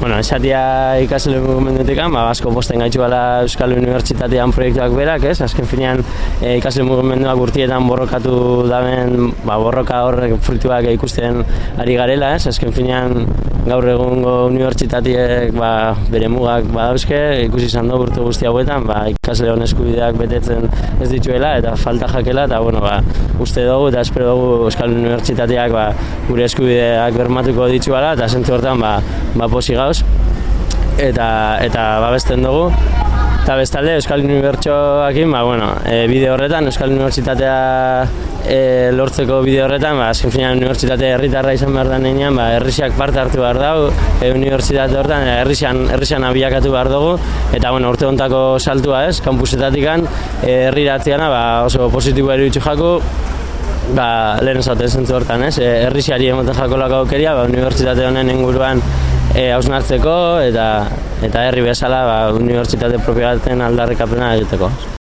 bueno, esatia ikasle mugimendutik, ba, asko posten gaitu gala Euskal Unibertsitatean proiektuak berak, ez? Azken finean e, ikasle mugimenduak urtietan borrokatu daben, ba, borroka horrek fruituak ikusten ari garela, ez? Azken finean gaur egungo unibertsitateek ba, bere mugak badauzke, ikusi izan dugu urte guzti hauetan, ba, ikasle hon eskubideak betetzen ez dituela eta falta jakela, eta bueno, ba, uste dugu eta espero dugu Euskal Unibertsitateak ba, gure eskubideak bermatuko dituela, eta zentzu hortan ba, ba posi gauz. Eta eta babesten dugu eta bestalde Euskal Unibertsoakin ba bueno, e, bide horretan Euskal Unibertsitatea e, lortzeko bide horretan ba azken finean unibertsitate herritarra izan behar da nenean ba herrisiak parte hartu behar dau e, unibertsitate horretan e, herrisian herrisian abiakatu behar dugu eta bueno urte hontako saltua ez kanpusetatik e, herriratzeana ba oso positiboa iruditu jako ba, lehen esaten zentzu hortan, ez? E, errisiari emoten jakolako aukeria, ba, unibertsitate honen inguruan e, hausnartzeko eta eta herri bezala ba, unibertsitate propio baten aldarrikapena egiteko.